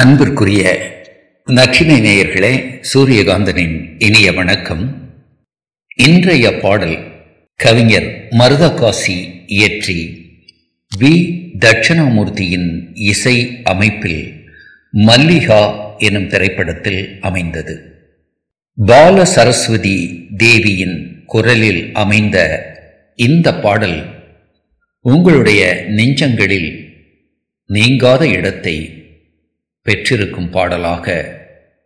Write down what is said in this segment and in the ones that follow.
அன்பிற்குரிய நச்சினை நேயர்களே சூரியகாந்தனின் இனிய வணக்கம். இன்றைய பாடல் கவிஞர் மருதகாசி இயற்றி வி. தட்சிணாமூர்த்தியின் இசை அமைப்பில் மல்லிகா எனும் திரைப்படத்தில் அமைந்தது. பால சரஸ்வதி தேவியின் குரலில் அமைந்த இந்த பாடல் உங்களுடைய நெஞ்சங்களில் நீங்காத இடத்தை பெற்றிருக்கும் பாடலாக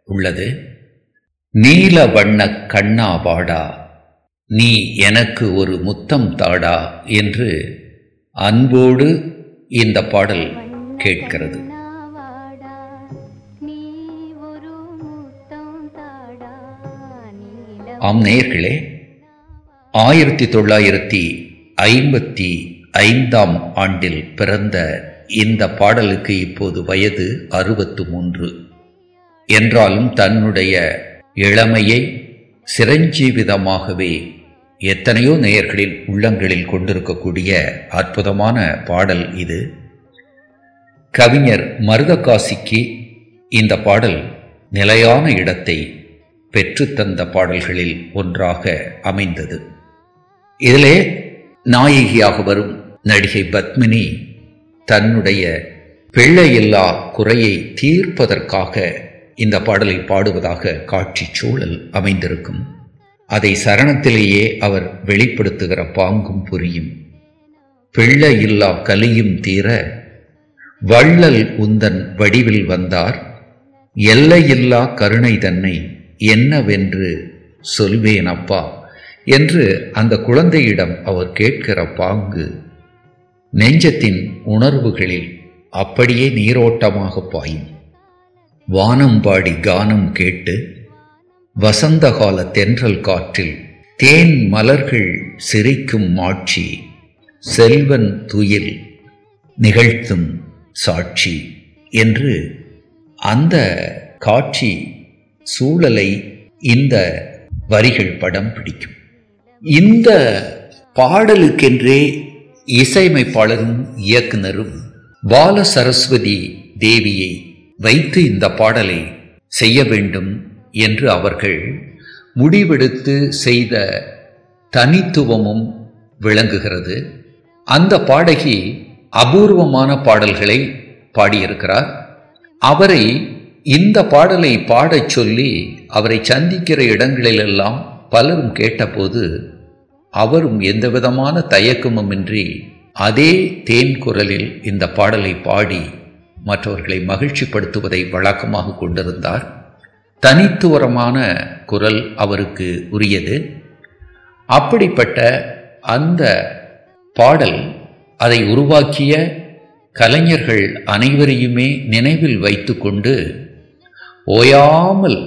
உள்ளது. நீல வண்ண கண்ணா வாடா நீ எனக்கு ஒரு முத்தம் தாடா என்று அன்போடு இந்த பாடல் கேட்கிறது. ஆம் நேயர்களே ஆயிரத்தி தொள்ளாயிரத்தி ஐம்பத்தி ஐந்தாம் ஆண்டில் பிறந்த இந்த பாடலுக்கு இப்போது வயது அறுபத்து மூன்று என்றாலும் தன்னுடைய இளமையை சிரஞ்சீவிதமாகவே எத்தனையோ நேயர்களின் உள்ளங்களில் கொண்டிருக்கக்கூடிய அற்புதமான பாடல் இது. கவிஞர் மருதகாசிக்கு இந்த பாடல் நிலையான இடத்தை பெற்றுத்தந்த பாடல்களில் ஒன்றாக அமைந்தது. இதிலே நாயகியாக வரும் நடிகை பத்மினி தன்னுடைய பிள்ளையில்லா குறையை தீர்ப்பதற்காக இந்த பாடலை பாடுவதாக காட்சி சூழல் அமைந்திருக்கும். அதை சரணத்திலேயே அவர் வெளிப்படுத்துகிற பாங்கும் புரியும். பிள்ளையில்லா கலியும் தீர வள்ளல் உந்தன் வடிவில் வந்தார். எல்லையில்லா கருணை தன்னை என்னவென்று சொல்வேன் அப்பா என்று அந்த குழந்தையிடம் அவர் கேட்கிற பாங்கு நெஞ்சத்தின் உணர்வுகளில் அப்படியே நீரோட்டமாக பாயும். வானம் பாடி கானம் கேட்டு வசந்தகால தென்றல் காற்றில் தேன் மலர்கள் சிரிக்கும் மாட்சி செல்வன் துயில் நிகழ்த்தும் சாட்சி என்று அந்த காட்சி சூழலை இந்த வரிகள் படம் பிடிக்கும். இந்த பாடலுக்கென்றே இசையமைப்பாளரும் இயக்குனரும் பால சரஸ்வதி தேவியை வைத்து இந்த பாடலை செய்ய வேண்டும் என்று அவர்கள் முடிவெடுத்து செய்த தனித்துவமும் விளங்குகிறது. அந்த பாடகி அபூர்வமான பாடல்களை பாடியிருக்கிறார். அவரை இந்த பாடலை பாடச் சொல்லி அவரை சந்திக்கிற இடங்களிலெல்லாம் பலரும் கேட்டபோது அவரும் எந்தவிதமான தயக்கமுமின்றி அதே தேன் குரலில் இந்த பாடலை பாடி மற்றவர்களை மகிழ்ச்சிப்படுத்துவதை வழக்கமாக கொண்டிருந்தார். தனித்துவரமான குரல் அவருக்கு உரியது. அப்படிப்பட்ட அந்த பாடல் அதை உருவாக்கிய கலைஞர்கள் அனைவரையுமே நினைவில் வைத்துக்கொண்டு ஓயாமல்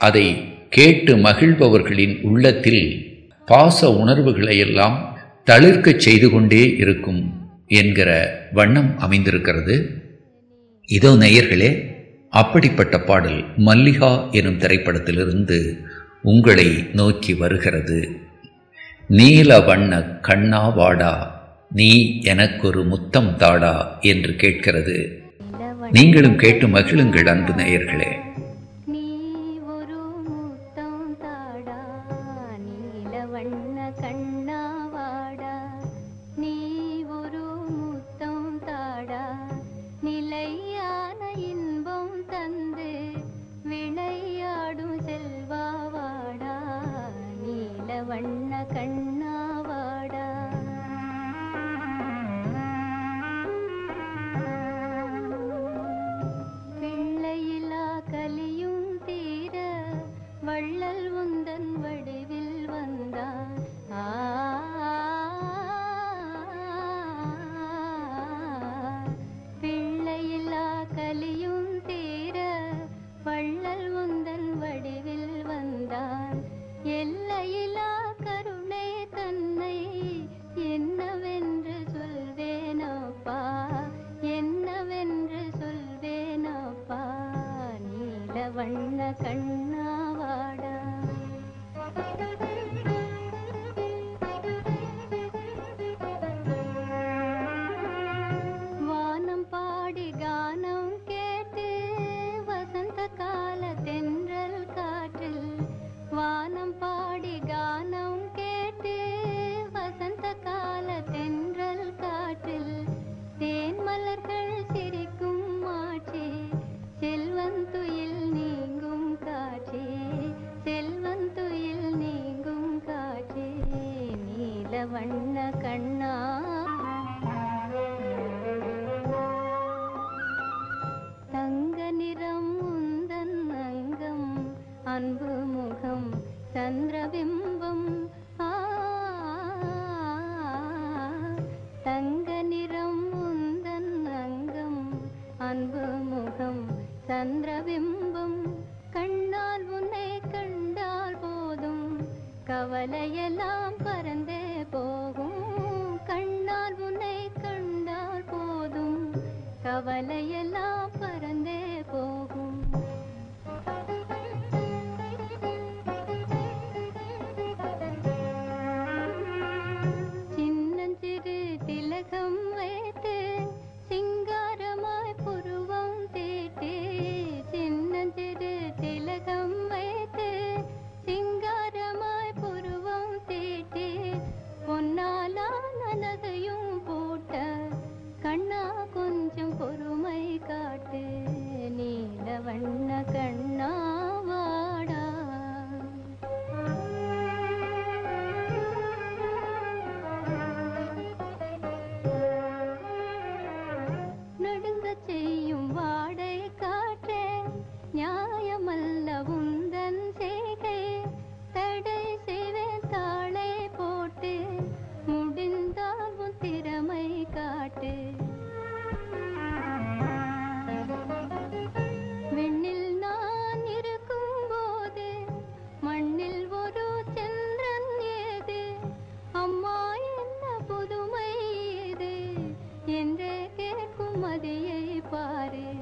அதை கேட்டு மகிழ்பவர்களின் உள்ளத்தில் பாச உணர்வுகளை எல்லாம் தளிர்க்கச் செய்து கொண்டே இருக்கும் என்கிற வண்ணம் அமைந்திருக்கிறது. இதோ நேயர்களே அப்படிப்பட்ட பாடல் மல்லிகா எனும் திரைப்படத்திலிருந்து உங்களை நோக்கி வருகிறது. நீல வண்ண கண்ணா வாடா நீ எனக்கொரு முத்தம் தாடா என்று கேட்கிறது. நீங்களும் கேட்டு மகிழுங்கள் அன்பு நேயர்களே. கண்ணா வாடா. நீ ஒரு முத்தம் தாடா. நிலையான இன்பம் தந்து விளையாடும் செல்வாவாடா நீல வண்ண கண்ணா வாடா. பிள்ளையிலா கலியும் தீர வள்ளல் உந்தன் வடிவில் 만다. 아. சந்திரபிம்பம். கண்ணால் உன்னை கண்டால் போதும். கவலையெல்லாம் பறந்தே போகும். கண்ணால் உன்னை கண்டால் போதும். கவலையெல்லாம் செய்யும் வாட कुमरिए पारे।